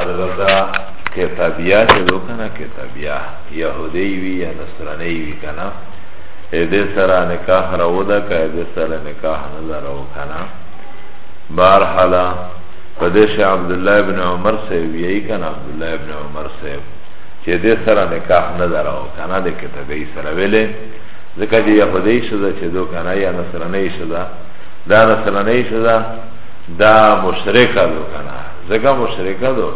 البته کتابیا چې دوکنه کتابیا يهودي وي یا نصراني وي کنه دې سره نکاح راو ده که دې سره نکاح نه راو کنه بهر حالا په دې شه عبد الله ابن عمر سه وی کنه عبد الله ابن عمر سه چې دې سره نکاح نه راو کنه د کتابي سره ویلې ځکه چې يهودي شوه چې دوکنه یا نصراني شوه دا نصراني شوه دا مشرکه دو کنا زکا مشرکه دو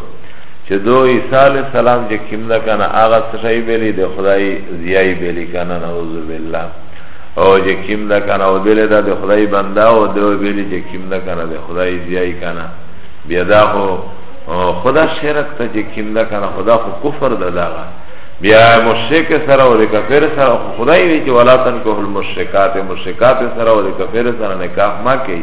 چه دو عیسی علیہ السلام چه کم دا کنا آغا سشای بیلی ده خدای زیای بیلی کنا نعوذ بالله او چه کم دا کنا او بیلی دا ده خدای بنده او دو بیلی چه کم دا کنا ده خدای زیای کنا بیدا خو خدا شرک تا چه کم دا کنا خدا خو کفر دا داغا بیا مشرک سره او د کافر سره خدای وی چې ولاتن کوه المشرکات مشرکات سره او د کافر سره نکاح ما کوي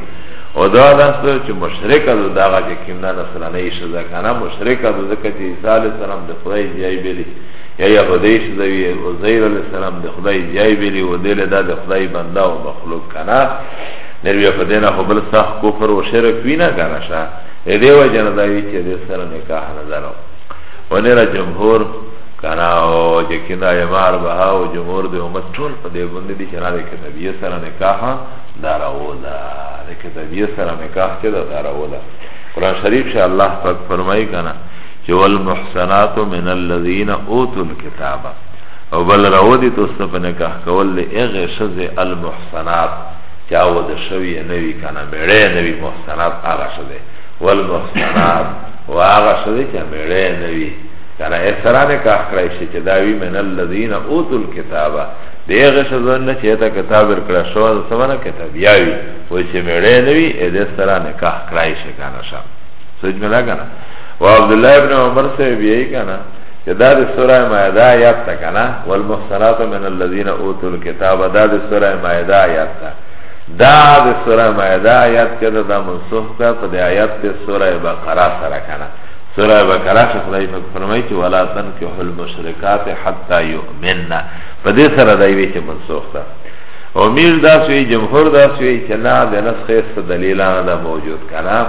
او دا داس ده چې مشرک ده دا غا چې کیمنا نصرانه یې شزا کنه مشرک ده ځکه چې عیسی علی السلام د خدای جای بیلی یا یا خدای شزا وی او زیر علی السلام د خدای جای بیلی او دل دا د خدای بنده او مخلوق کنه نروی په دینه خو بل صح کفر او شرک وینا کنه شه دې دی وجه نه دا وی چې د سره نکاح نه درو ونه را جمهور کنه او چې کینا یې مار به او جمهور د امت ټول په دې باندې دي چې نه کې نبی سره نکاح دا راو دا د کتابیه سره نکاح چې دا دا راو دا قرآن شریف شه الله پاک فرمایي کنه چې والمحسنات من الذين اوتوا الكتاب او بل راو دي تاسو په نکاح کول له هغه شزه المحسنات چې او د شوی نه وی کنه مړې نه وی محسنات هغه شزه والمحسنات واغه شزه چې مړې نه وی کنه اسرانه کاخ کړی شي چې دا وی من الذين اوتوا الكتاب دیغه شزن نه چیتا کتاب ورکړه شو د سمانه کتاب یاوی و چې میړې نه وی اې د سره نکاح کړای شي کنه شم سوچ ملا کنه و عبد الله ابن عمر سے بی کنه چې دا د سوره مائده آیات تا کنه والمحصنات من الذين اوتوا الكتاب دا د سوره مائده آیات تا دا د سوره مائده آیات کې دا منسوخ ده په د آیات ته سوره بقره سره کنه سوره بقره خدای په فرمایي چې ولا تنكحوا المشركات حتى يؤمنن په دې سره دا وی چې منسوخ ده او میر داس وی جمهور داس وی چې نه د نسخ څخه دلیل نه موجود کنا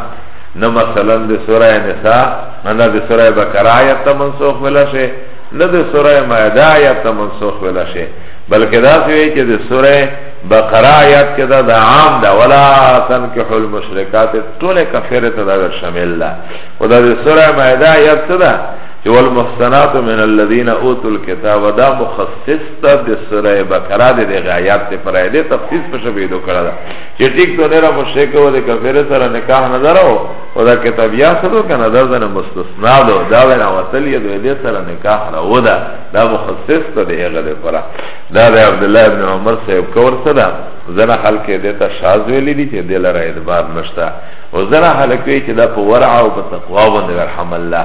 نه مثلا د سوره نساء نه د سوره بقره آیت منسوخ ولا شي نه د سوره مائده آیت منسوخ ولا شي بلکې داس وی چې د سوره بقره آیت کې دا د عام دا ولا تنکح المشرکات ټول کفر ته دا شامل ده او دا د سوره مائده آیت څه ده والمحسنات من الذين اوتوا الكتاب دا مخصص تا د سوره بقره د دغه آیات ته پر دې تخصیص په شوی دو کړه چې ټیک ته نه را مشرک و د کافر سره نکاح نه درو او دا کتاب یا سره کنه دا زنه مستثنا دو دا ونه وصل یې دې سره نکاح را و دا دا مخصص ته دغه د پر دا د عبد الله ابن عمر صاحب کور سره زنه خلک دې ته شاز ویلې دي چې دلاره اعتبار نشته او زنه خلک وی چې دا په ورع او په تقوا باندې رحم الله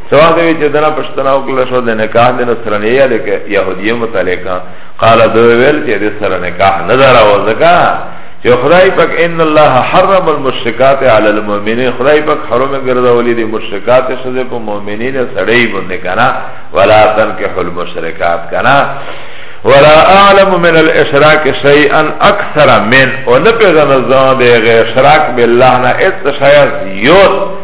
سوال دوی چې دنا پښتنه وکړه شو د نکاح د نصرانه یا د يهودي متعلق قال دوی ویل چې د سره نکاح نه درا وځکا چې خدای پاک ان الله حرم المشرکات علی المؤمنین خدای پاک حرام ګرځولې دي مشرکات شزه په مؤمنین سړی باندې کنا ولا تنکح المشرکات کنا ولا اعلم من الاشراك شيئا اكثر من ولبغن الزاد غير شراك بالله نا اتشايا زيوت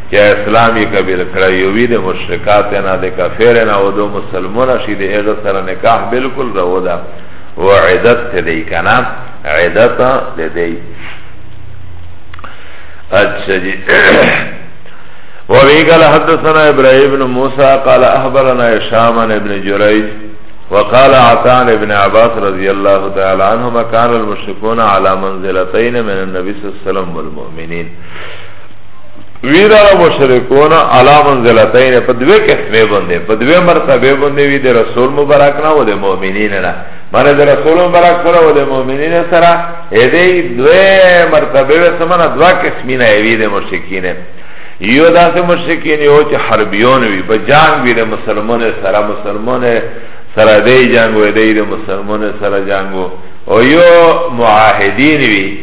یا اسلام یې قبول کړی یوی د مشرکات نه د کافر نه او د مسلمان شي د هغه سره نکاح بالکل راو ده و عدت ته دی کنه عدت ته دی اچھا جی وابي قال حدثنا ابراهيم بن موسى قال اخبرنا هشام بن جريج وقال عطان بن عباس رضي الله تعالى عنهما كان المشركون على منزلتين من النبي صلى الله عليه وسلم والمؤمنين وی دا مشرکون علا منزلتین پا دوی قسمه بنده پا دوی مرتبه بنده وی ده رسول مبرک نا و ده مؤمنین نا مانا ده رسول مبرک سره و ده مؤمنین سره ایده دوی مرتبه وی سمنا دوا قسمین ایوی ده مشرکین یو دا سه مشرکین یو چه حربیون وی پا جنگ وی ده مسلمان سره مسلمان سره ده جنگ وی ده مسلمان سره جنگ و یو معاهدین وی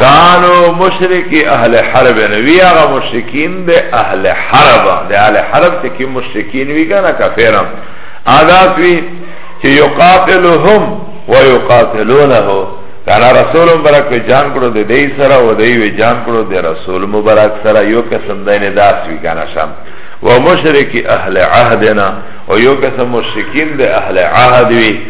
کانو مشرکی اهل حرب نوی آغا مشرکین ده اهل حرب ده اهل حرب چه که مشرکین وی کانا کفیرم آداس وی چه یقاتلهم و یقاتلونه کانا رسول مبرک وی جان کرو ده دی سرا و دی وی جان کرو ده رسول مبرک سرا یو قسم دین داس وی کانا شم و مشرکی اهل عهدنا و یو قسم مشرکین ده اهل عهد وی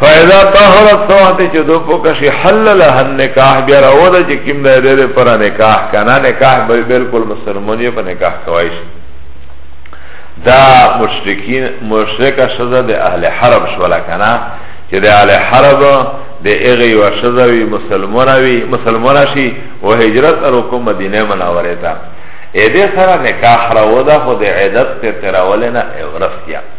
فاذا طهرت سواته چې دو پوکا شي حلل هن نکاح بیا راو ده چې کیم ده ده پر نکاح کنه نکاح به بالکل مسلمانیه په نکاح کوي شي دا مشرکین مشرکه شزه د اهل حرب شولا کنه چې د اهل حرب د اغه و شزه وی مسلمانه وی مسلمانه شي او هجرت ارو کوم مدینه منوره ته اې دې سره نکاح راو ده خو د عیدت ته تراول نه اورسیا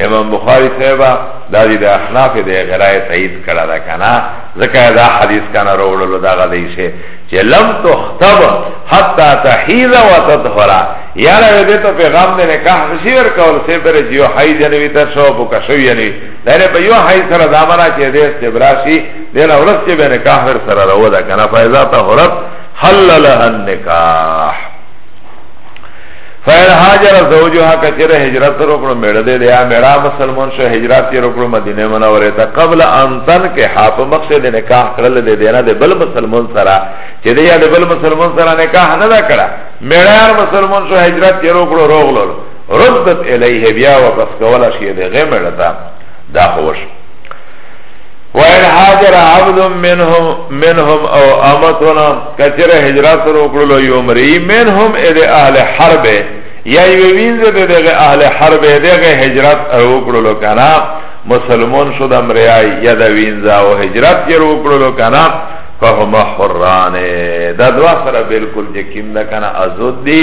امام بخاری صاحبا دا دی دا احناف دی غرای تایید کړه دا کنه ځکه دا حدیث کنه وروړلو دا غدی شه چې لم تختب حتا تحیز و تطهرا یاره دې ته پیغام دې نکاح شیر کول سه پر جیو حی جنوی تر شو بو کا شوی یعنی دا نه په یو حی سره دا مرا چې دې استبراشی دې نه ورس چې به نکاح ور سره راو دا کنه فایزا تطهرت حلل النکاح فین حاجر زوجها کچر هجرت روکړو میړه دې یا میړه مسلمان شو هجرت یې روکړو مدینه منوره ته قبل ان تن کې حاپ مقصد نکاح کړل دې دینه دې بل مسلمان سره چې دې یا دې بل مسلمان سره نکاح نه دا کړه میړه مسلمان شو هجرت یې روکړو روغلو ردت الیه بیا واپس کولا شي دې غمړه دا دا خوش وَإِنْ حَاجَرَ عَبْدٌ مِّنْهُمْ مِنْهُمْ أَوْ أَمَتُنَا کچر هجرت سره وکړلو یو مری منهم اذ اهل حرب یا یو وینځ دغه اهل حرب دغه هجرت وکړلو کنه مسلمون شو د مریای یا د وینځ او هجرت یې وکړلو کنه فهما حرانه دا دوا سره بالکل یقین ده کنه ازود دی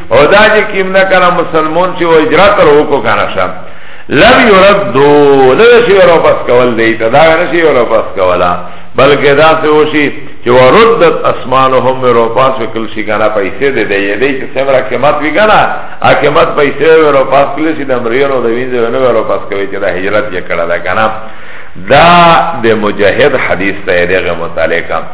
او دا جه کم نکنا مسلمون چه و اجرات رو کو کنا شا لم یرد دو نشی ورو پس کول دیتا دا نشی ورو پس کولا بلکه دا سه وشی چه و ردت اسمانهم ورو پس وکل شی کنا پیسه ده ده یه دی چه سمرا کمت بی کنا اکمت پیسه ورو پس کل شی ده مریون و ده وینزه ونو ورو پس کوی چه ده هجرت یکڑا ده کنا دا ده مجاهد حدیث ده ده متعلقه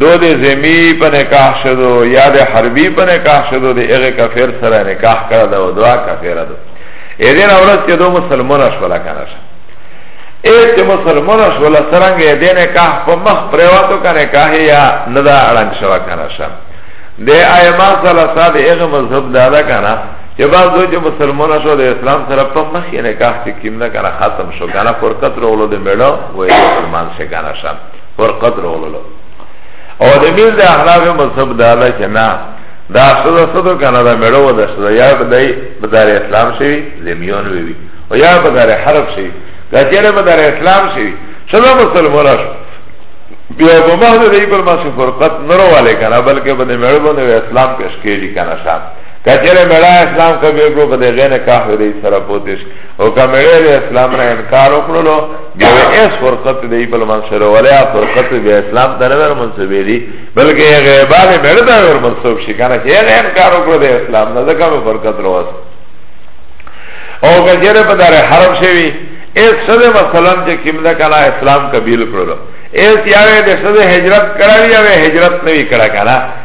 دو ده زمی په نکاح شدو یا ده حربی په نکاح شدو ده اغه کفیر سره نکاح کرده و دعا کفیر دو ایدین اورد که دو مسلمان شولا کنه شد ایت مسلمان شولا سرنگ ایدین نکاح پا مخ پریواتو که نکاح یا ندا اڑنگ شوا کنه شد ده آیما سلسا ده اغه مذهب دادا کنه چه باز دو چه مسلمان شو ده اسلام سره پا مخ نکاح چه کم نکنه ختم شو کنه فرقت رو اولو ده میڑو و ایدین فرمان شکنه شد فرقت رولو او د میل د احناف مذهب دا ده چې نه دا سودا سودا کنه دا مړو ده سودا یا بدای بدار اسلام شي زمیون وی او یا بدار حرب شي دا چیرې بدار اسلام شي سودا مسلمان شي بیا په مهد دی پر ماسه فرقت نرو والے کنه بلکې بده مړو باندې اسلام پیش کېږي کنه شام کچره مړه اسلام کبیر کو بده غنه کافر دی سره پوتش او کمړه اسلام نه انکار وکړلو یو ایس فرقت دی په منصور ولا فرقت به اسلام ته نه منسوب دی بلکې هغه باندې مردا ور منسوب شي کنه چې هغه انکار وکړ د اسلام نه ځکه فرقت روز او کجره په دار حرب شوی ایس سره مثلا چې کیمدا کلا اسلام قبول کړو ایس یاوه د سره هجرت کړی یاوه هجرت نه وی کړا کنه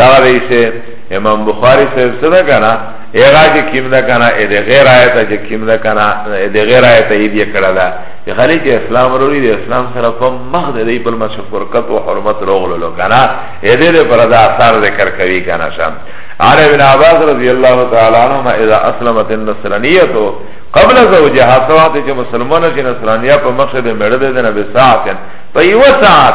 دغه دی چې امام بخاری صاحب څه ده کنه هغه چې کیم ده کنه اې د غیر آیت چې کیم ده کنه اې د غیر آیت یې دی کړه ده چې خلی چې اسلام وروړي د اسلام سره په مخ د دې په مشفرقت او حرمت روغلو لو کنه اې دې له پر دا اثر ذکر کوي کنه شام عن ابن عباس رضی الله تعالی عنهما اذا اسلمت النصرانیه قبل زوجها سواته چې مسلمانه چې نصرانیه په مخ د مړه ده نه به ساعت په یو ساعت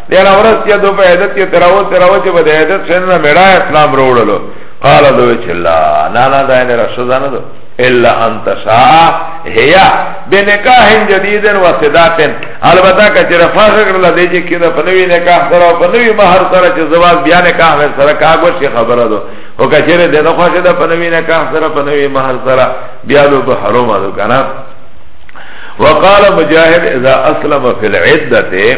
دین اورس یا دو په عیدت کې تراو تراو چې بده عیدت شنه نه میړا اسلام وروړلو قال دو چې لا نه نه دا نه رسو ځان دو الا انت شا هيا بنکاح جديد و صداق البته کچره فخر کړل دی چې کله په نوی نکاح سره په نوی مہر سره چې زواج بیا نکاح سره کاغو شي خبره دو او کچره د نه خوښه ده په نوی نکاح سره په نوی مہر سره بیا دو په حرام دو کنه وقال مجاهد اذا اسلم في العده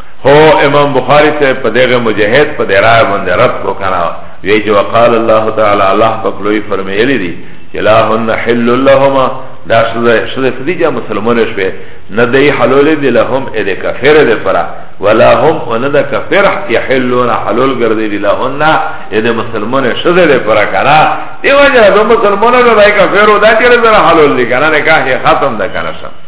خو امام بخاری سے پا دیغ مجاہد پا دیرائے بند رد کو کنا وی چه وقال اللہ تعالی اللہ پاک لوی فرمیلی دی چه لا هن حل لهما دا شده سدی جا مسلمانش بی ندی حلول دی لهم اده کفر دی پرا ولا هم و نده کفر یحلون حلول گرده دی لهن اده مسلمان شده دی پرا کنا دیو جا دو مسلمان دا کفر و دا چه رزر حلول دی کنا نکاح ختم دا کنا شم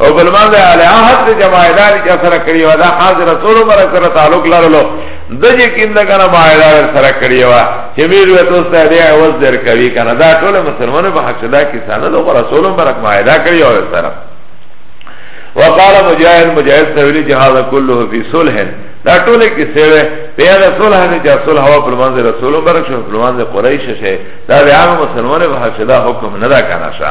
او بلمان دا علی احد دا جماعداری چا سر کری و دا خاص رسول مرک سر تعلق لرلو دا جی کم دا کنا ماعدار سر کری و چه میر و توستا دی عوض در کبی کنا دا طول مسلمان با حق شدا کسا ندو و رسول مرک ماعدار کری و سر وقال مجاهد مجاهد سویلی جهاد کلو فی صلحن دا ټوله کې سره بیا د صلح نه چې صلح هوا پر منځ رسول برک شو پر منځ قریش شه دا د عام مسلمانانو په حق دا حکم نه دا کنه شه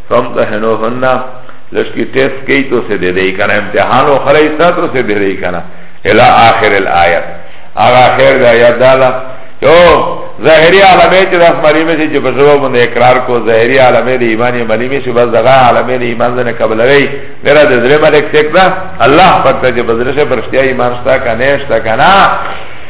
فامتحنوهن لشکی ټیسټ کوي تو سه دې دی کنه امتحان او خلای ساتو سه دې دی کنه الى اخر الایات هغه اخر د آیات دالا یو ظاهری عالمه چې د اسماری مې چې په سبب باندې اقرار کو ظاهری عالمه د ایمان یې ملي مې چې بس دغه عالمه د ایمان نه قبلوي میرا د درې ملک سکتا الله پاک ته چې بدرشه پرشتیا ایمان شتا کنه شتا کنه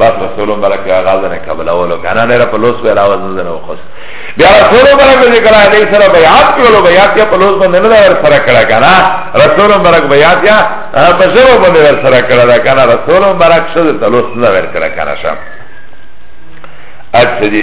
بس رسول مبارک یا غاز نه قبل اولو کنه نه په لوس ویلا وزن نه وخص بیا رسول مبارک دې کړه دې سره بیات کولو بیات یا په لوس باندې نه ور سره کړه کنه رسول مبارک بیات یا په زړه باندې ور سره کړه دا کنه رسول مبارک څه ته لوس نه ور کړه کنه شم اچھا جی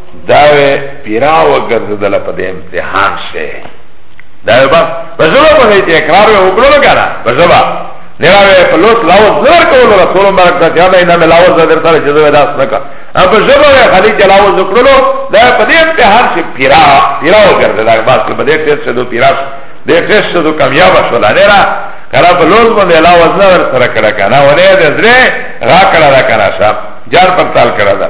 داوی پیرا وګرځدل په دې امتحان شه داوی بس بزبا په دې اقرار وکړو کنه بزبا نراوی په لوس لاوس نور کولو رسول مبارک ته یاد نه ملاوس در سره چې زوی داس نکا اب بزبا خلی جلاو وکړو دا په دې امتحان شه پیرا پیرا وګرځدل بس په دې ټیسټ شه دو پیرا دې ټیسټ شه دو کامیاب شو دا نه را کرا په لوس باندې لاوس نور سره کړه کنه ولې دې زره را کړه را کنه صاحب جار پرتال کړه دا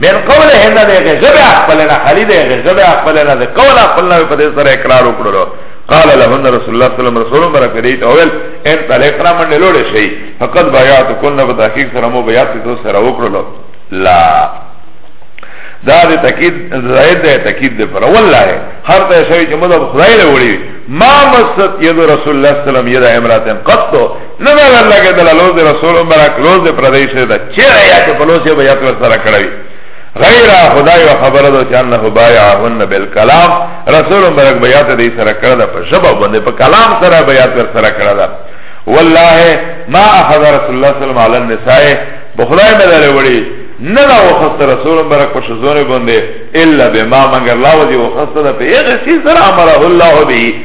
من قوله نه ده که زبه اخبرنا خالد ده زبه اخبرنا ده قول اخبرنا به پده سر اقرار اکرلو قال لهن رسول الله صلی اللہ علیہ وسلم برا کریت اول ان تلیقنا من لوڑے شئی فقط بایات کننا بتحقیق سرمو بیات تو سر اکرلو لا دا ده تاکید زائد ده تاکید ده پر والله هر تا شوی چه مدب خدای لوڑی ما مست ید رسول الله صلی اللہ علیہ وسلم ید امراتن قطو نبالا لگه دل لوز رسول مبرک لوز پردی شده ده چه آیات پلوس یا بیات ورسره کروی غیر خدای و خبر دو چه انه بایعهن بالکلام رسول مبرک بیات دی سره کرده پا شبه بنده پا کلام سره بیات ورسره کرده والله ما اخذ رسول الله صلی اللہ علیہ وسلم نسائے بخدای مداره وڑی ندا وخست رسول مبرک پا شزون بنده الا بما مگر لاوزی وخست ده پا ایغسی سر امره الله بی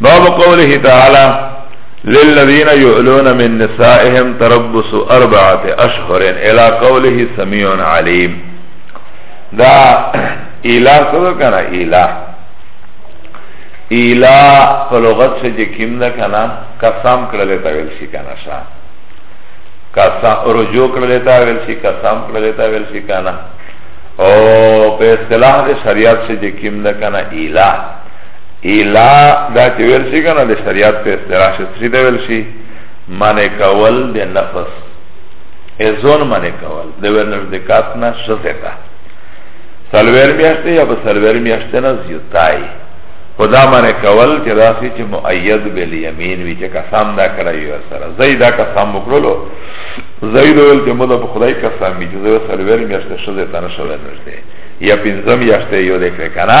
باب قوله تعالی للذین یؤلون من نسائهم تربص اربعه اشهر الى قوله سمیع علیم دا اله څه کنه اله اله په لغت سره چې کیم نه کنه قسم کړل تا ویل شي کنه شا قسم رجوع کړل تا ویل شي قسم کړل تا ویل شي کنه او په اصطلاح د شریعت سره چې کیم نه کنه اله ایلا دا چې ویل شي کنه د شریعت په اصطلاح شي دا ویل شي معنی کول د نفس ازون معنی کول د ورنر د کات نه شته تا سلویر میاشته یا په سلویر میاشته نه زیاتای خدا معنی کول چې راسی چې مؤید بل یمین وی چې قسم دا کړی یو سره زیدا قسم وکړلو زید ول چې موږ په خدای قسم می چې سلویر میاشته شته تا نه شول نشته یا پنځم یاشته یو دې کړه کنه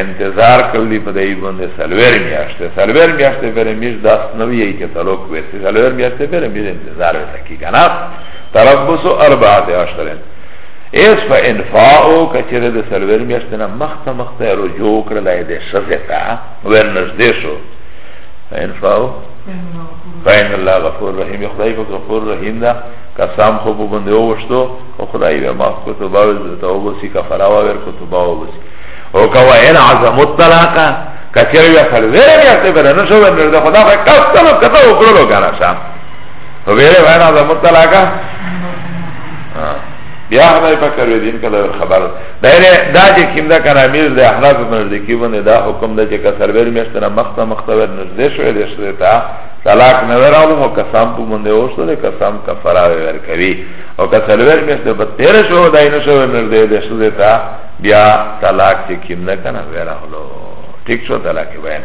انتظار کلی په دای باندې سلویر میاشته سلویر میاشته پر میش داس نو یی کې تعلق وې سلویر میاشته پر میش انتظار وکړي کنه تربص اربعه اشهر ایس فا انفاو کچره ده سلویر میشتنا مخت مخت رجوع کرلای ده شزه تا ویر نزده شو فا انفاو فا ان اللہ غفور رحیم خدای پا غفور رحیم ده کسام خوب بنده وشتو و خدای بیا ماف کتباوی ده توبسی کفراوه ور کتباوه بسی او که وین عظم الطلاقه کچر بیا خل ویره بیا ته بره نشو ورنر ده خدا خو کستلو کتا وکړلو کنه شام ویره وینا ده مطلقه بیا خدای په کړو دین کله خبر دا دا چې کیم دا کنه امیر د احناف په نزدیکی باندې دا حکم ده چې کسر ور میشتنه مخته مخته ور نږدې شوې دې شته تا طلاق نه وراو مو قسم په مونږ اوسه ده قسم کفاره ور کوي او کسر ور میشته په 13 شو دای نه شو ور نږدې دې شته تا بیا طلاق چې کیم نه کنه ویرا هلو ٹھیک شو طلاق وین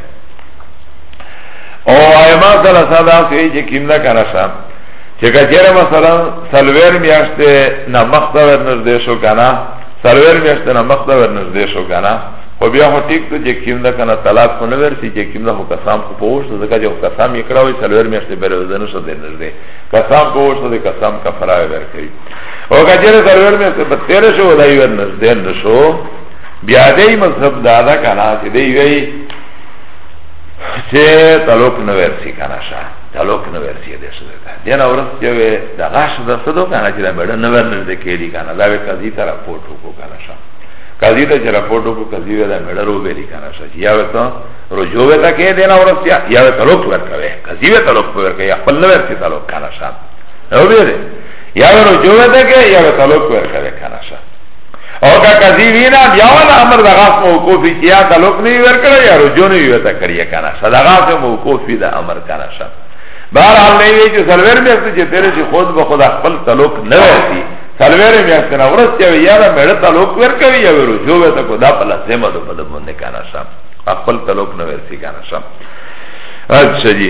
او ایما سره صدا سوی چې کیم نه کنه شا چې کچره مثلا سلویر میاشته نه مخته ورنږدې شو کنه سلویر میاشته نه مخته ورنږدې شو کنه خو بیا هو ټیک ته چې کیم ده کنه طلاق خو نه ورسی چې کیم ده خو قسم خو پوښت ځکه چې قسم یې کړو چې سلویر میاشته بل وزن شو دې نه دې قسم پوښت دې قسم کفاره ورکړي او کچره سرور میں بتیر شو دا یو نزدین نشو بیا دی مذهب دادا کنا چه دی وی چه تلوک نورسی کنا شا تلوک نورسی دی شده دا دینا ورس چه وی دا غاش دا صدو کنا چه دا میڑا نور نزده کلی کنا دا وی قضی تا رپورت کو کنا شا قضی تا چه رپورت کو قضی وی دا میڑا رو بیلی کنا شا چه یا وی تا رجوع وی تا که دینا ورس چه یا وی تلوک ورکوی قضی وی تلوک ورکوی یا خپل نورسی تلوک کنا شا او بیده یا به رجوع وته که یا به طلوق ورکه ده کنه شا او که قضی وینا بیا والا امر ده غاف موقوفی که یا طلوق نوی ورکه یا رجوع نوی وته کریه کنه شا ده غاف موقوفی ده امر کنه شا بهرحال نه وی چې سلویر میاشتې چې تیرې شي خود به خود خپل تعلق نه ورسي سلویر میاشتې نه ورسي او یا به مړه تعلق ورکوي یا رجوع به ته کو دا په لازمه ده په دې باندې کنه شم خپل تعلق نه ورسي کنه شم اچھا جی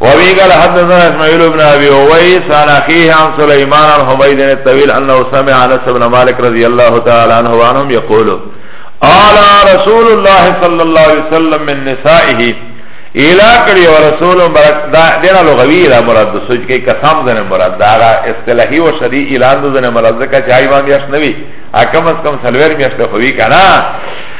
وابي قال حدثنا اسماعيل بن ابي اويس عن اخيه عن سليمان عن حميد الطويل انه سمع انس بن مالك رضي الله تعالى عنه وعنهم يقول قال رسول الله صلى الله عليه وسلم من نسائه الى كري ورسول برك دا دينا لغوي لا مراد سوچ كي قسم زن مراد دا غا اصطلاحي و شرعي اعلان زن مراد زكا چاي باندې اش نوي اكم اس کم سلوير ميشته خوي کنا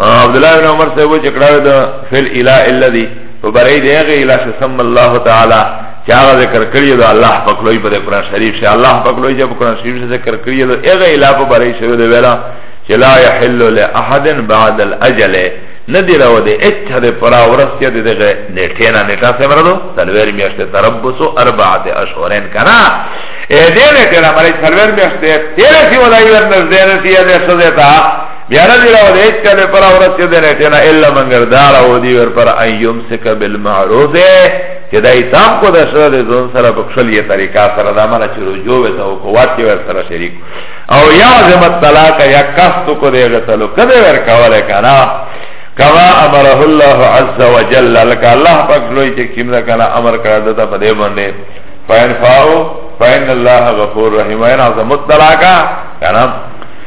عبدالله بن عمر صاحب چې کړه د فل اله الا دی په برای دی هغه اله چې سم الله تعالی چې هغه ذکر کړی دی الله پاک لوی په قرآن شریف چې الله پاک لوی چې په قرآن شریف ذکر کړی دی هغه اله په برای شوی دی ویلا چې لا يحل لاحد بعد الاجل ندی راو دی اچھا دی پرا ورسیا دی دیگه نیٹه نا نیٹه سه مردو سلویر میاشت تربسو اربعت اشورین کنا ایده نیٹه نا مریج سلویر میاشت تیره سی ولایی ورنز دینسی یا دیشت دیتا بیا نه دی راوړی هیڅ کله پر ورځ کې د نیټې نه الا منګر داړه و دی ور پر ان یمسک بالمعروف چې دا حساب کو د سره د ځون سره په خپل یې طریقه سره دا مله چې رجوع وته او قوت کې ور سره شریک او یا زم طلاق یا قصد کو دی غتلو کده ور کاوله کنا کما امره الله عز وجل لك الله پاک لوی چې کیمره کنا امر کړه دته په دې باندې فین فاو فین الله غفور رحیم عظمت طلاقا کنا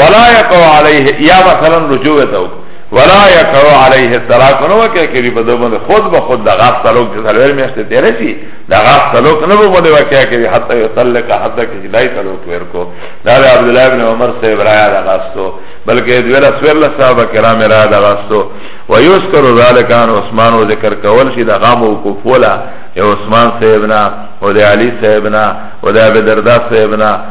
ولا يقو عليه يا مثلا رجوع تو ولا يقو عليه الطلاق نو وکړي کې په دغه باندې خود به خود دغه طلاق چې سلور میاشتې تیر شي دغه طلاق نه به باندې وکړي کې حتی يطلق حتی کې دای طلاق ورکو دا عبد الله بن عمر سے برایا دغه استو بلکې دویلا سویر له صاحب کرام را دغه استو ويذكر ذلك عن عثمان وذكر کول شي دغه مو کوفولا عثمان صاحبنا او د علي صاحبنا او د ابي دردا صاحبنا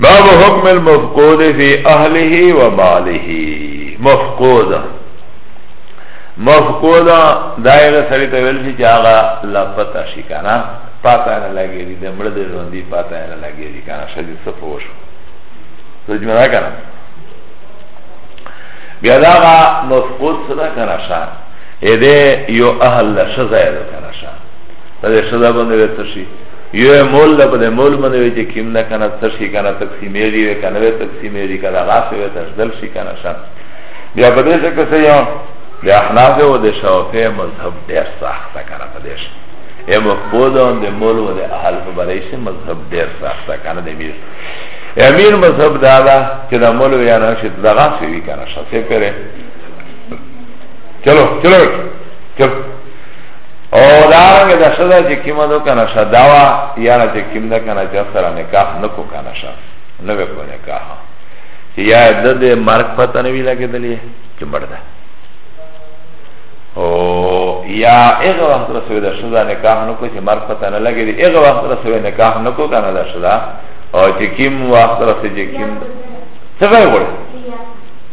باب حکم المفقود فی اهله و ماله مفقود مفقود دایره سړی ته ویل شي چې هغه لا پتا شي کنه پتا نه لګیږي د مړ د ژوندۍ پتا نه لګیږي کنه شدي صفو وشو رجمه نه کنه بیا دا مفقود سره کنه شا اې دې یو اهل شزا یې کنه شا دا شزا باندې ورته شي یو مول له بل مول باندې وی چې کیم نه کنه څه شي کنه تقسیمېږي وی کنه وی تقسیمېږي کنه غاښه وی تشدل شي کنه شان بیا په دې څه کې څه یو د احناف او د شافعي مذهب ډېر سخت کنه په دې شي ای مفقودان د مول او د اهل په برای شي مذهب ډېر سخت کنه د میر امیر مذهب دا ده چې د مول یا نه شي د غاښه وی کنه شاسه پره چلو چلو چلو او دارنګه دا شدا چې کیمه دو کنه شداوا یا نه چې کیم ده کنه چې سره نکاح نکو کنه شا نه وکړو نکاح چې یا د دې مرګ پته نه وی لګیدلې چې مړ ده او یا هغه وخت رسوي د شدا نکاح نکو چې مرګ پته نه لګیدي هغه وخت رسوي نکاح نکو کنه دا شدا او چې کیم وخت رسوي چې کیم څه وایي وړي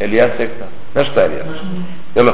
الیاس څه نشته الیاس چلو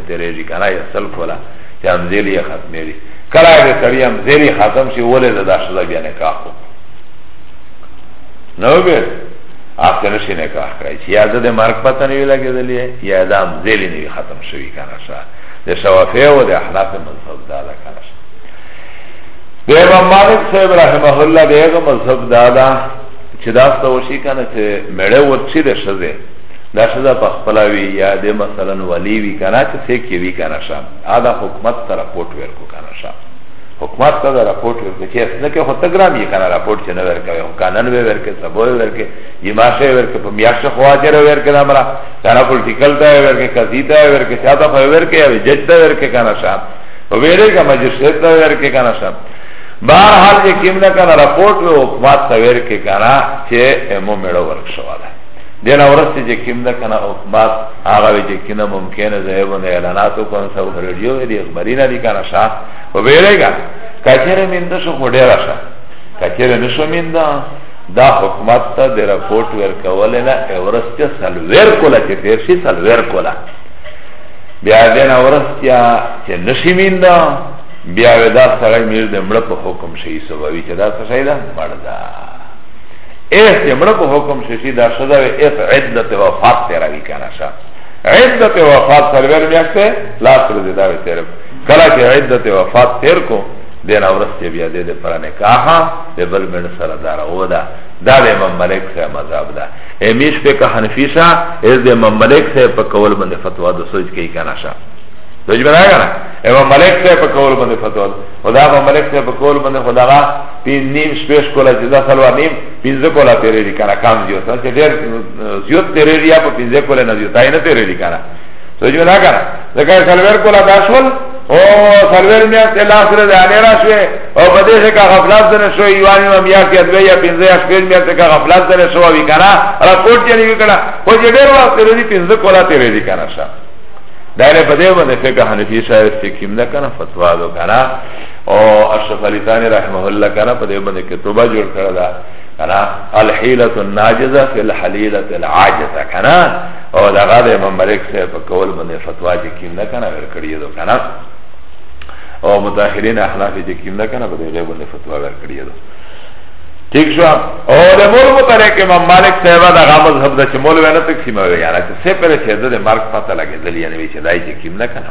درېږي که نه یې سل کوله چې همزېلي یې ختمېږي کله چې سړي همزېلي ختم شي ولې د دا ښځه بیا نکاح وکړو نو به هغه نه شي نکاح کوي چې یا د مرګ پته نه وي لګېدلې یا د همزېلي نه وي ختم شوي که نه شه د شوافیه او د احناف مذهب دا ده که نه شه د امام مالک صاحب رحمه الله د هغه مذهب دا ده چې دا څه وشي که نه چې مېړه ورچي د ښځې دا شدا په خپل وی یا د مثلا ولی وی کنه چې څه کې وی کنه شام دا حکومت ته راپورټ ورکو کنه شام حکومت ته راپورټ ورکو چې اسنه کې هوته ګرام یې کنه راپورټ چې نه ورکوي او قانون به ورکه سبو ورکه یماشه ورکه په میاشه خواجه ورکه دا مرا کنه پولیټیکل ته ورکه قضیه ته ورکه چا ته ورکه یا جج ته ورکه کنه شام او ویره کا مجلس ته ورکه کنه شام بار حال یې کیمنه کنه راپورټ و حکومت ته ورکه کنه چې مو میړو ورک شواله دینا ورسته چې کیم ده کنه او بعد هغه وی چې کینه ممکنه زیبونه اعلاناتو کون سو رادیو دی خبرینه دی کنه شاه و بیرګا کچره مند شو خډیرا شاه کچره نشو مند دا حکومت ته د رپورت ورکول نه ورسته سلویر کوله چې تیر شي سلویر کوله بیا دینا ورسته چې نشی مند بیا ودا سره میر د مړ په حکم شي سو وی چې دا څه شي دا مړ ده ایس چه مڑا پا حکم ششی دا شده وی ایس عدت وفات تیرا وی کانا شا عدت وفات سلویر میاشته لاس رزی دا وی تیرا کلا که عدت وفات تیر کو دینا ورس چه بیا دیده پرا نکاحا ده بل من سر دارا او دا دا ده امام ملک سه مذاب دا امیش پی که حنفی شا ایس ده امام ملک سه پا کول من فتوا دو سوچ کئی کانا شا دوج بنا گا نا امام ملک سه پا کول من فتوا دو خدا امام ملک سه پا کول من خدا پی نیم شپیش کولا چه دا سلوار نیم پینزه کولا تیره دی کنا کم زیوت سا چه دیر زیوت تیره دی یا پا پینزه کولا نزیوتای نه تیره دی کنا سوچو نا کنا دکر سلوار کولا داشول او سلوار میان تلا سره دی آنی را شوی او بدیش که غفلات زنه شوی یوانی و میاک یا دوی یا پینزه یا شپیش میان تکا غفلات زنه شوی وی کنا را کوٹ جنی وی کنا خو چه دیر وقت تیره دی پینزه کولا تیره دی کنا شا دائره پده بنده فقه حنفی صاحب سکیم ده کنا فتوا دو کنا او اشرف علی ثانی رحمه الله کنه په دې باندې کتابه جوړ کړل دا کنه الحیلۃ الناجزه فی الحلیلۃ العاجزه کنه او دا غاده امام مالک سے په قول باندې فتوا چې کیم نه کنه ور کړی دو کنه او متأخرین احناف چې کیم نه کنه په دې غیب باندې فتوا ور کړی دو ٹھیک شو او د مول متره کې امام مالک صاحب دا غمز حب د چې مول ونه تقسیم وي یاره چې سه پر چې د مرګ پته لګیدل یعنی چې دای چې کیم نه کنه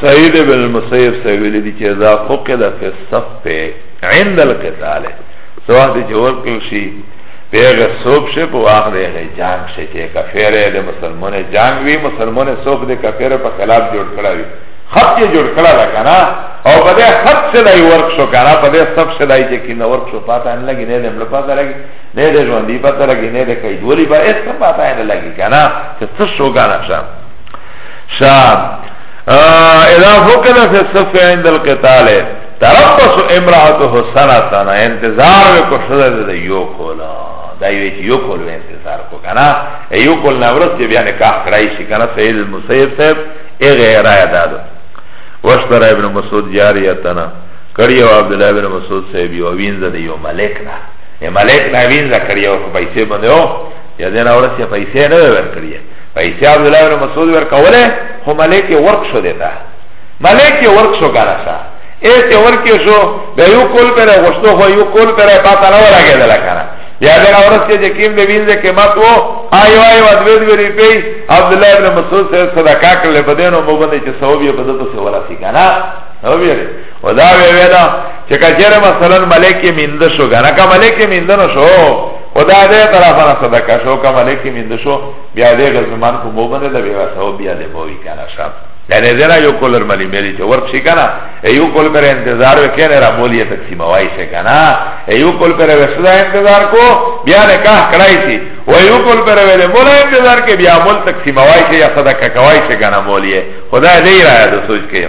سعید ابن المسیب سے ویلی دی چه اذا فقد فی الصف پی عند القتال سو وقت چه ورکل شی پیغه سوک شه په واخ دی غی جنگ شه چه کفیر دی مسلمان جنگ وی مسلمان سوک دی کفیر په خلاف جوړ کړا وی خط یې جوړ کړا دا کنه او په دې خط څه دی ورک شو کنه په دې سب څه دی چې کینه ورک شو پاته ان لګی نه دم پاته لګی نه دې ژوند دی پاته لګی نه دې کوي دولی به اس پاته نه لګی کنه چې څه شو کنه شام شام اذا فقد في الصف عند القتال تربص امراته سنتان انتظار وکړه شذ د یو کولا دا یو چې یو کول انتظار کو کنه یو کول نه ورځ چې بیا نکاح کړای شي کنه سید المسیب صاحب ای غیر ادا ده واشترى ابن مسعود جاریتنا کړی او عبد الله ابن مسعود صاحب یو وینځه دی یو ملک نه ملک نه وینځه کړی او پیسې باندې او یا دین اورسه پیسې نه ورکړي پیسې عبد الله بن مسعود ورکوله خو ملک یې ورک شو دی ته ملک یې ورک شو کنه شه ایس یې ورک شو بیا یو کول پرې غوښتو خو یو کول پرې پاته نه ولګېدله کنه بیا دغه ورځ کې چې کیم د وینځې قیمت و آیو آیو دوې دوې روپۍ عبد الله بن مسعود سره صدقه کړلې په دې نو مو باندې چې ثواب یې په ده پسې ورسي کنه نو ویلې او دا ویې ویله چې که چېرې مثلا ملک یې مینده شو کنه که ملک یې مینده نه شو و دا ده طرفانا صدقه شو کما لیکی مند شو بیا ده غزمان کو مو بنده ده بیوا سو بیا ده موی کانا شاب یعنی دینا یو کولر ملی میلی چه ورک شی کانا ایو کول پر انتظار وکین را مولی تقسیم وائی شی کانا ایو کول پر وسدا انتظار کو بیا نکاح کرائی سی و ایو کول پر ویلی مولا انتظار که بیا مول تقسیم وائی شی یا صدقه کوائی شی کانا مولی خدا دی را یا دو سوچ که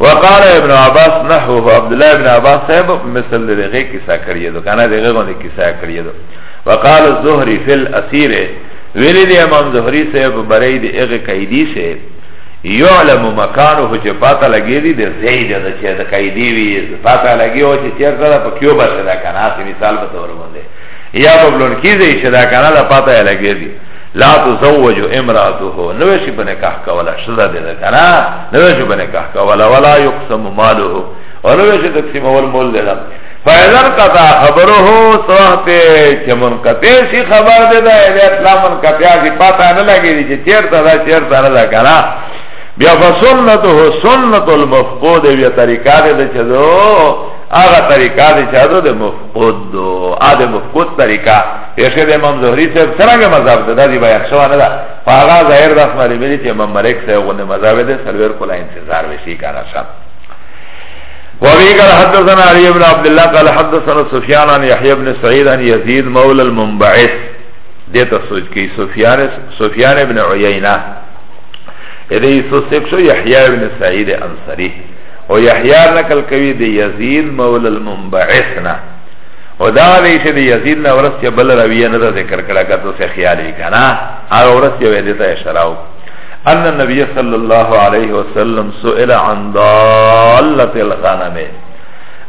وقال ابن عباس نحوه عبدالله ابن عباس صاحب مثل دغه کیسه کړی دو کنه دغه غونې کیسه کړی دو وقال الزهري في الاسير ویلی دی امام زهري صاحب برای دی هغه قیدی شه یعلم مکانه چې پاته لګی دی د زید د چې د قیدی وی پاته لګی او چې چیرته ده په کیو باندې دا کنه مثال به تور باندې یا په بلون کې دی چې دا کنه دا پاته لګی دی لا تزوج امراته نوې شي په نکاح کولا شدا دې ده کنه نوې شي په نکاح کولا ولا يقسم ماله او نوې شي تقسیم اول مول دې ده فایزن قطع خبره سوحت چه منقطع شی خبر ده ده ایده اطلا منقطع شی پاتا نلگی دی چه چیر تا ده چیر تا نده کنا بیا فسنته سنت المفقود بیا طریقه ده ده چه دو آغا طریقه ده چه دو ده مفقود دو آده مفقود طریقه پیشه ده امام زهری صاحب سرنگ مذاب ده ده دی باید شوا نده فا آغا ظاهر ده اسمالی میلی چه امام ملک صاحب غنده مذاب ده سلویر کلا انتظار وشی کانا شب وابي قال حدثنا علي بن عبد الله قال حدثنا سفيان عن يحيى بن سعيد عن يزيد مولى المنبعث دیتا سوچ کی سفیان سفیان ابن عیینہ اده سو سکشو یحیی ابن سعید انصری او یحیی نقل کوي د یزید مولا المنبعثنا او دا وی چې د یزید نه ورس چې بل رویه نه ذکر کړه کته څه خیال وی کنه هغه ورس چې وی دته اشاره و ان النبي صلی الله علیه وسلم سئل عن ضاله الغنم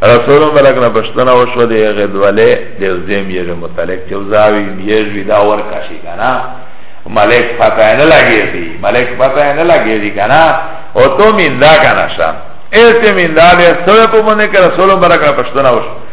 رسول ملک نه پښتنه وشو دی غدوله د زم یې متعلق چې زاوی یې وی دا ور کاشي کنه ملک پتہ نه لګی دی ملک پتہ نه لګی دی کنه او تو میندا کنه شان ایسے میندا له سره په باندې رسول ملک نه پښتنه وشو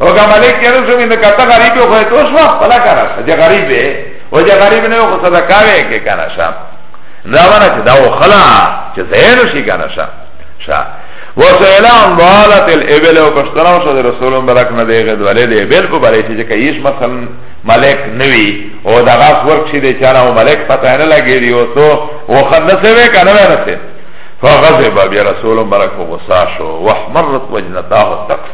او که ملک کیا رسو که نکتا غریب خو ہے تو اس وقت پلا کانا شا جا غریب ہے و جا غریب نو خو صدقہ وے که کانا شا نوانا چه داو خلا چه زینو شی کانا شا شا وسئل عن ضالت الابل او پښتنو شو رسول مبارک نه دی غد ولې دی بل په بلې چې کایش مثلا ملک نوی او دا غاس ورک شي دی چانه او ملک پته نه لګی دی او تو او خلصه وې کنه نه سه فغضب بیا رسول مبارک غصه شو واحمرت وجنته تقص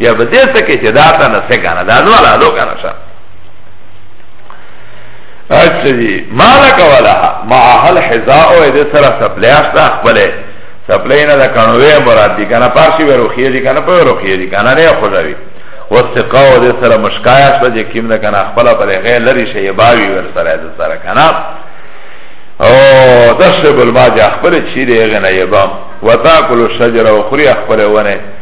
یا به دې سکه چې دا تا نه سکه نه دا نو لا لو کنه شه اچھا جی مالک والا ما اهل حذاء او دې سره سپلیاش تا خپل سپلی نه دا کنوې مراد دي کنه پارشي ورو خیر دي کنه په ورو خیر دي کنه نه خوځوي وسقا او دې سره مشکایاش به چې کیم نه کنه خپل په غیر لري شی باوی ور سره دې سره کنه او تشرب الماء خپل چیرې غنه یبام وتاکل الشجر او خوري خپل ونه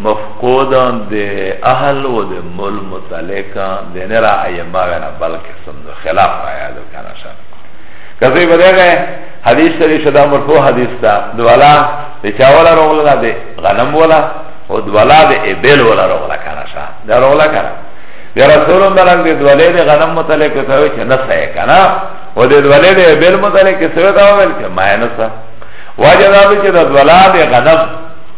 مفقودان ده اهل و ده مل متعلقان ده نرا ایما وینا بلکه سمدو خلاف آیادو کانا شا کسی بده گئے حدیث تری شدا مرفو حدیث تا دولا ده چاولا رولا ده غنم ولا و دولا ده ابل ولا رولا کانا شا ده رولا کانا ده رسول مبرک ده دولا ده غنم متعلق تاوی چه نسای کانا و ده دولا ده ابل متعلق سوی تاوی چه مای نسا واجه دادو چه ده دولا ده غنم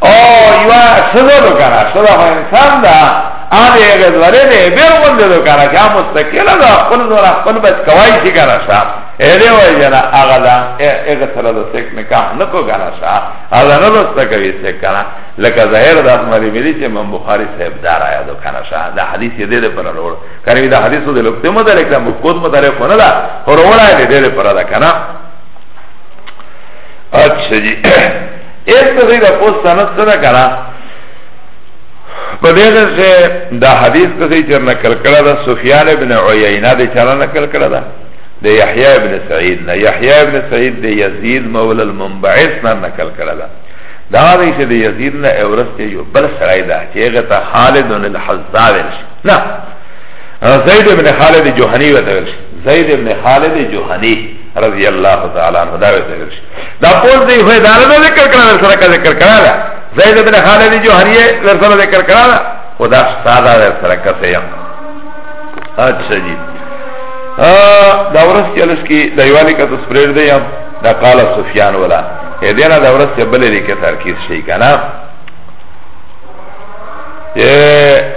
او یوا سزا دو کنا سزا خو انسان دا آده اغز ولی ده بیر غنده دو کنا چا مستقل دو اخفل زور اخفل بچ کوائی چی کنا شا ایده وی جنا اغا دا اغا سر دو سک نکاح نکو کنا شا اغا ندو سکوی سک کنا لکه ظاهر دا اسمالی ملی چه من بخاری صاحب دار آیا دو کنا شا دا حدیث یه ده ده پر روڑ کنوی دا حدیث ده لکتی مدرک دا مفقود مدرک خونه دا روڑ آیا ده ده پر دا کنا اچھا جی ایک تو دی دا پوست سند سنا کرا پا دیگر سے دا حدیث کسی چر نکل کرا دا سفیان ابن عیینا دی چرا نکل کرا دا دی یحیی ابن سعید نا یحیی ابن سعید دی یزید مول المنبعث نا نکل کرا دا دا دی چه دی یزید نا اورس چه یو بل سرائی دا چه غتا خالد الحزا ورش نا زید ابن خالد جوحنی وطا ورش زید ابن خالد جوحنی رضی اللہ تعالی عنہ دا وطا ورش دا پوز دی خو اداره نه ذکر کړه ورسره کا ذکر کړه دا زید ابن خالد جوهریه ورسره ذکر کړه دا خدا ساده ورسره کا سیا اچھا جی دا ورس کې لس کې د یوالي کا تسپریر دی یم دا قال سفیان ولا اې دینا دا ورس کې بلې لري کې ترکیز شي کنه اے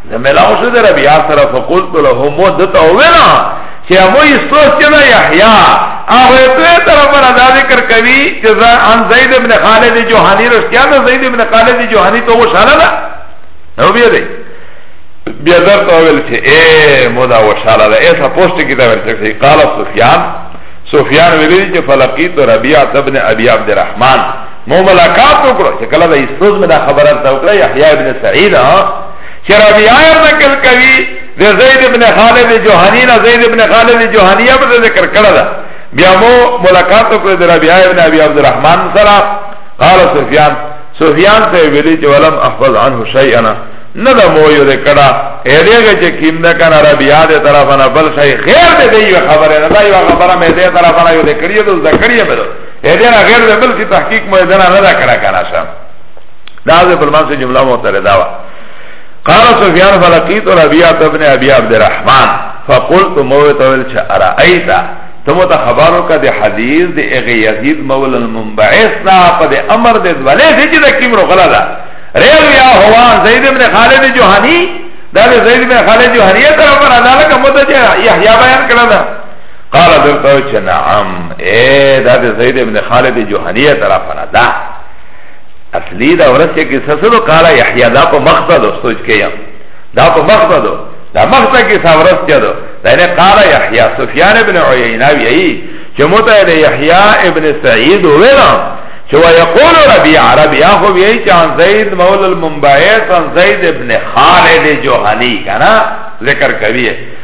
ده ملاو شو ده ربیع سره فقلت له مو دتا اولا چه امو استوس چه ده یحیا اهو اتوی طرف را دا ذکر کوي چه ان زید ابن خالد جوحانی رشتیا ده زید ابن خالد جوحانی تو وشالا ده نو بیا ده بیا در تو اولا چه اے مودا وشالا ده ایسا پوسٹ کی ده ورچک سی قال سفیان سفیان ویلی چه فلقیت ربیع ابن ابی عبد الرحمن مو ملاقات وکړو چې کله به استوز مې دا خبره ته وکړه یحیی ابن سعید چې ربیعه نقل کوي د زید ابن خالد جوهانی نه زید ابن خالد جوهانی به ذکر کړل دا بیا مو ملاقات وکړو د ربیعه ابن ابي عبد الرحمن سره قال سفیان سفیان ته ویلي چې ولم احفظ عنه شیئا نه دا مو یو د کړه هغه چې کیم نه کنه ربیعه د طرفه نه بل شي خیر دې دی خبره نه دا یو خبره مې دې طرفه نه یو د کړی د ذکرې مې ادنا غیر ده بل کی تحقیق مو ادنا نه دا کرا کنا شا دا ده بل منسو جمله معترضه وا قال سفیان فلقیت ربیعه ابن ابي عبد الرحمن فقلت موت ول چ ارایت تمو ته خبرو کا ده حدیث ده اغه یزید مولا المنبعث نا په ده امر ده ولې دې چې ده کیمرو غلا ده ریل یا هوا زید ابن خالد جوهانی ده زید ابن خالد جوهانی تر پر عدالت کوم ته یحیی بیان کړه قال درتو چه نعم اے دا دے زید ابن خالد جوحنیه طرفنا دا اصلی دا ورس چه کسا سدو قال یحیی دا پا مختا دو سوچ کیا دا پا مختا دو دا مختا کسا ورس چه دو دا یعنی قال یحیی سفیان ابن عییناوی ای چه متا یعنی یحیی ابن سعید وینا چه و یقول ربیع ربیع خوب یهی چه عن زید مول المنبعیت عن زید ابن خالد جوحنی کنا ذکر کبیه